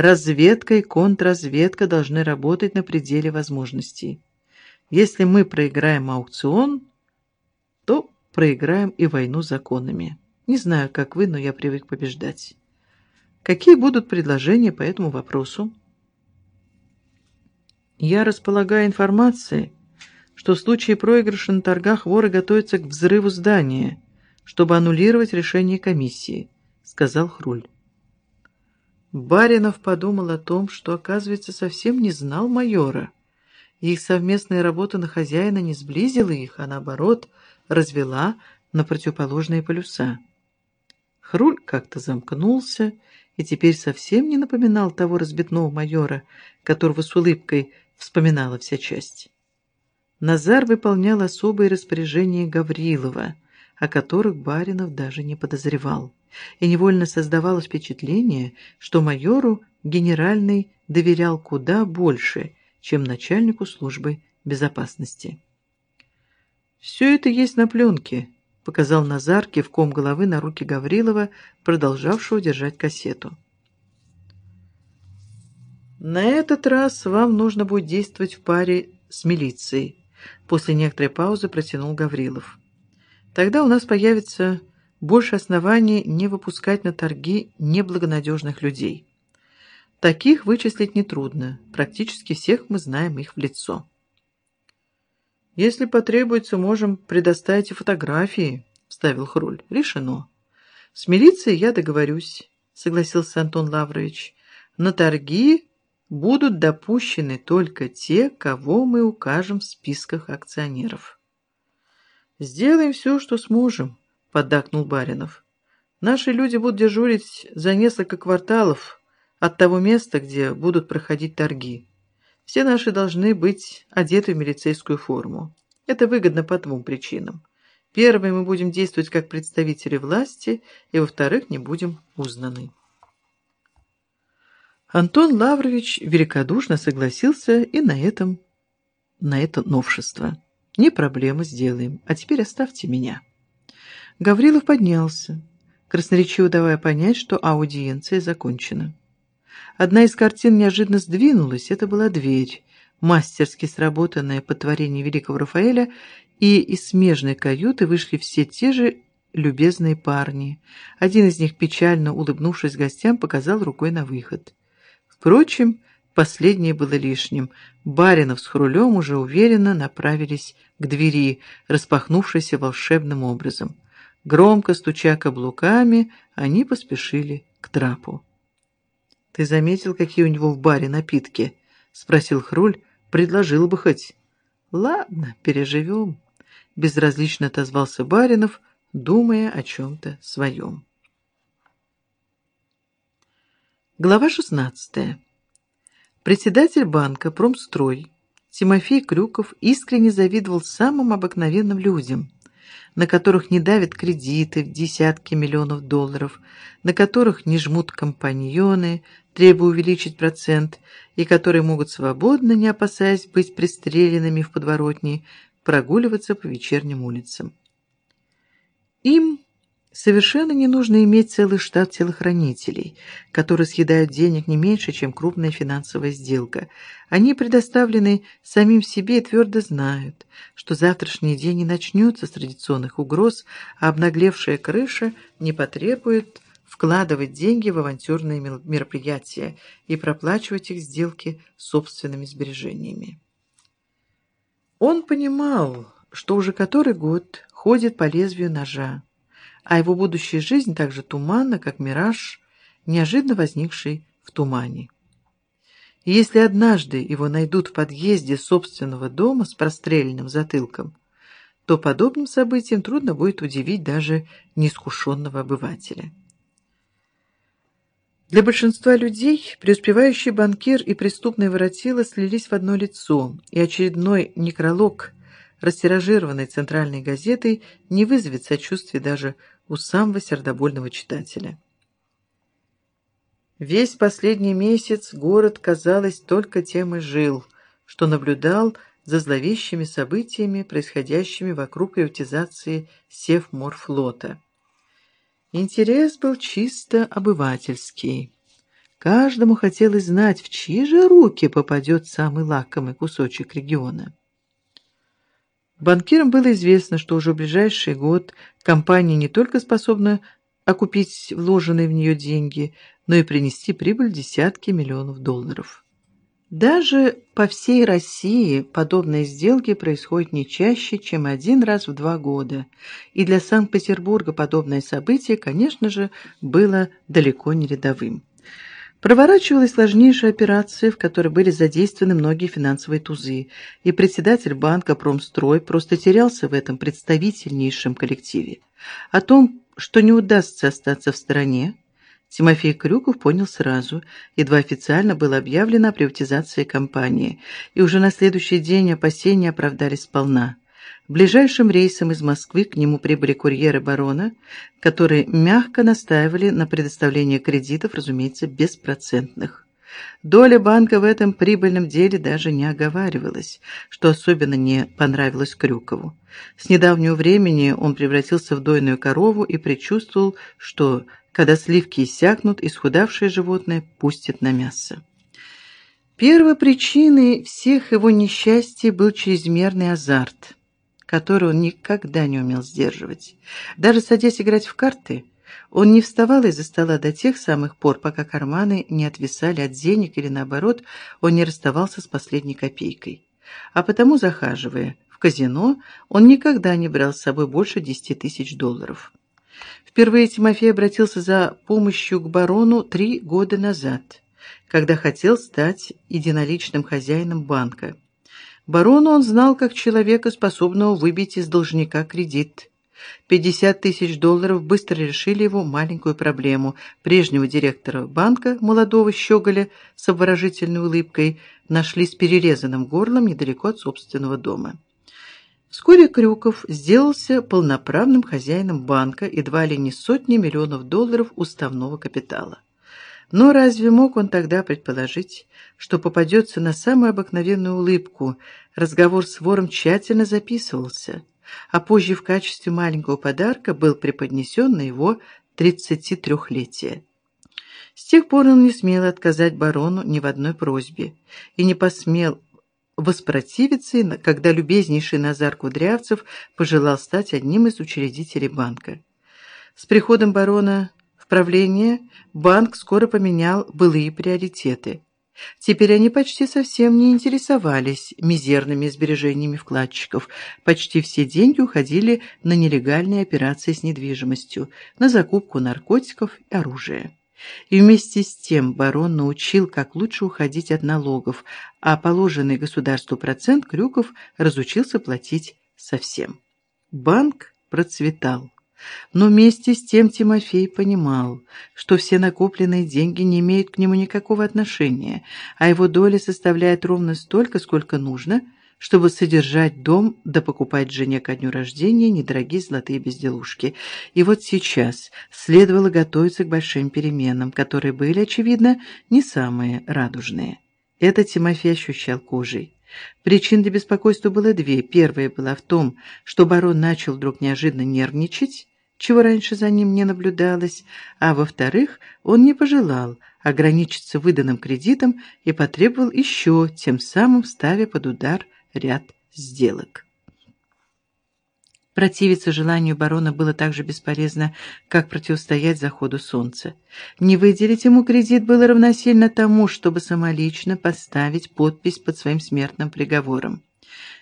Разведка и контрразведка должны работать на пределе возможностей. Если мы проиграем аукцион, то проиграем и войну законами. Не знаю, как вы, но я привык побеждать. Какие будут предложения по этому вопросу? Я располагаю информацией, что в случае проигрыша на торгах воры готовятся к взрыву здания, чтобы аннулировать решение комиссии, сказал Хруль. Баринов подумал о том, что, оказывается, совсем не знал майора. Их совместная работа на хозяина не сблизила их, а наоборот, развела на противоположные полюса. Хруль как-то замкнулся и теперь совсем не напоминал того разбитного майора, которого с улыбкой вспоминала вся часть. Назар выполнял особые распоряжения Гаврилова, о которых Баринов даже не подозревал и невольно создавалось впечатление, что майору генеральный доверял куда больше, чем начальнику службы безопасности. «Все это есть на пленке», — показал Назар кивком головы на руки Гаврилова, продолжавшего держать кассету. «На этот раз вам нужно будет действовать в паре с милицией», — после некоторой паузы протянул Гаврилов. «Тогда у нас появится больше оснований не выпускать на торги неблагонадежных людей. Таких вычислить нетрудно, практически всех мы знаем их в лицо. «Если потребуется, можем предоставить и фотографии», — вставил Хруль. «Решено. С милицией я договорюсь», — согласился Антон Лаврович. «На торги будут допущены только те, кого мы укажем в списках акционеров». «Сделаем все, что сможем», — поддакнул Баринов. «Наши люди будут дежурить за несколько кварталов от того места, где будут проходить торги. Все наши должны быть одеты в милицейскую форму. Это выгодно по двум причинам. Первое, мы будем действовать как представители власти, и, во-вторых, не будем узнаны». Антон Лаврович великодушно согласился и на этом, на это новшество. «Не проблема, сделаем. А теперь оставьте меня». Гаврилов поднялся, красноречиво давая понять, что аудиенция закончена. Одна из картин неожиданно сдвинулась, это была дверь, мастерски сработанная по творению великого Рафаэля, и из смежной каюты вышли все те же любезные парни. Один из них, печально улыбнувшись гостям, показал рукой на выход. Впрочем, последнее было лишним. Баринов с Хрулем уже уверенно направились к двери, распахнувшейся волшебным образом. Громко стуча каблуками, они поспешили к трапу. «Ты заметил, какие у него в баре напитки?» — спросил Хруль. «Предложил бы хоть». «Ладно, переживем», — безразлично отозвался Баринов, думая о чем-то своем. Глава шестнадцатая. Председатель банка «Промстрой» Тимофей Крюков искренне завидовал самым обыкновенным людям — на которых не давят кредиты в десятки миллионов долларов, на которых не жмут компаньоны, требуя увеличить процент, и которые могут свободно, не опасаясь быть пристреленными в подворотни, прогуливаться по вечерним улицам. Им Совершенно не нужно иметь целый штат телохранителей, которые съедают денег не меньше, чем крупная финансовая сделка. Они предоставлены самим себе и твердо знают, что завтрашний день не начнется с традиционных угроз, а обнаглевшая крыша не потребует вкладывать деньги в авантюрные мероприятия и проплачивать их сделки собственными сбережениями. Он понимал, что уже который год ходит по лезвию ножа, а его будущая жизнь так же туманна, как мираж, неожиданно возникший в тумане. И если однажды его найдут в подъезде собственного дома с простреленным затылком, то подобным событием трудно будет удивить даже неискушенного обывателя. Для большинства людей преуспевающий банкир и преступный воротила слились в одно лицо, и очередной некролог, растиражированный центральной газетой, не вызовет сочувствия даже у самого сердобольного читателя. Весь последний месяц город, казалось, только тем и жил, что наблюдал за зловещими событиями, происходящими вокруг приватизации Севморфлота. Интерес был чисто обывательский. Каждому хотелось знать, в чьи же руки попадет самый лакомый кусочек региона. Банкирам было известно, что уже в ближайший год компания не только способна окупить вложенные в нее деньги, но и принести прибыль десятки миллионов долларов. Даже по всей России подобные сделки происходят не чаще, чем один раз в два года, и для Санкт-Петербурга подобное событие, конечно же, было далеко не рядовым. Проворачивалась сложнейшая операция, в которой были задействованы многие финансовые тузы, и председатель банка «Промстрой» просто терялся в этом представительнейшем коллективе. О том, что не удастся остаться в стороне, Тимофей Крюков понял сразу, едва официально было объявлено о приватизации компании, и уже на следующий день опасения оправдались сполна. Ближайшим рейсом из Москвы к нему прибыли курьеры барона, которые мягко настаивали на предоставлении кредитов, разумеется, беспроцентных. Доля банка в этом прибыльном деле даже не оговаривалась, что особенно не понравилось Крюкову. С недавнего времени он превратился в дойную корову и предчувствовал, что, когда сливки иссякнут, исхудавшее животное пустит на мясо. Первой причиной всех его несчастий был чрезмерный азарт – который он никогда не умел сдерживать. Даже садясь играть в карты, он не вставал из-за стола до тех самых пор, пока карманы не отвисали от денег или, наоборот, он не расставался с последней копейкой. А потому, захаживая в казино, он никогда не брал с собой больше десяти тысяч долларов. Впервые Тимофей обратился за помощью к барону три года назад, когда хотел стать единоличным хозяином банка. Барона он знал как человека, способного выбить из должника кредит. 50 тысяч долларов быстро решили его маленькую проблему. Прежнего директора банка, молодого щеголя с обворожительной улыбкой, нашли с перерезанным горлом недалеко от собственного дома. Вскоре Крюков сделался полноправным хозяином банка едва ли не сотни миллионов долларов уставного капитала. Но разве мог он тогда предположить, что попадется на самую обыкновенную улыбку? Разговор с вором тщательно записывался, а позже в качестве маленького подарка был преподнесен на его 33-летие. С тех пор он не смел отказать барону ни в одной просьбе и не посмел воспротивиться, когда любезнейший Назар Кудрявцев пожелал стать одним из учредителей банка. С приходом барона правления банк скоро поменял былые приоритеты. Теперь они почти совсем не интересовались мизерными сбережениями вкладчиков. Почти все деньги уходили на нелегальные операции с недвижимостью, на закупку наркотиков и оружия. И вместе с тем барон научил, как лучше уходить от налогов, а положенный государству процент Крюков разучился платить совсем. Банк процветал. Но вместе с тем Тимофей понимал, что все накопленные деньги не имеют к нему никакого отношения, а его доля составляет ровно столько, сколько нужно, чтобы содержать дом да покупать жене ко дню рождения недорогие золотые безделушки. И вот сейчас следовало готовиться к большим переменам, которые были, очевидно, не самые радужные. Это Тимофей ощущал кожей. Причин для беспокойства было две. Первая была в том, что барон начал вдруг неожиданно нервничать, чего раньше за ним не наблюдалось, а во-вторых, он не пожелал ограничиться выданным кредитом и потребовал еще, тем самым ставя под удар ряд сделок. Противиться желанию барона было так же бесполезно, как противостоять заходу солнца. Не выделить ему кредит было равносильно тому, чтобы самолично поставить подпись под своим смертным приговором.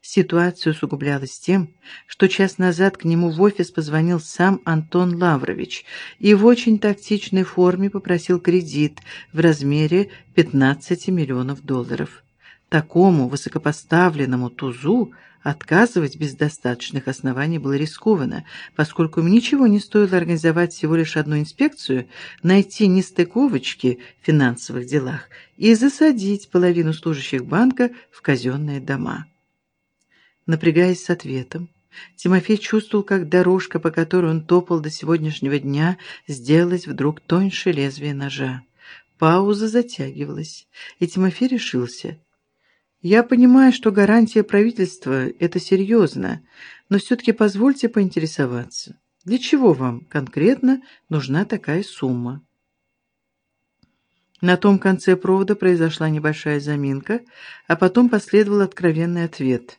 Ситуация усугублялась тем, что час назад к нему в офис позвонил сам Антон Лаврович и в очень тактичной форме попросил кредит в размере 15 миллионов долларов. Такому высокопоставленному тузу Отказывать без достаточных оснований было рискованно, поскольку им ничего не стоило организовать всего лишь одну инспекцию, найти нестыковочки в финансовых делах и засадить половину служащих банка в казенные дома. Напрягаясь с ответом, Тимофей чувствовал, как дорожка, по которой он топал до сегодняшнего дня, сделалась вдруг тоньше лезвия ножа. Пауза затягивалась, и Тимофей решился – я понимаю, что гарантия правительства – это серьезно, но все-таки позвольте поинтересоваться, для чего вам конкретно нужна такая сумма? На том конце провода произошла небольшая заминка, а потом последовал откровенный ответ.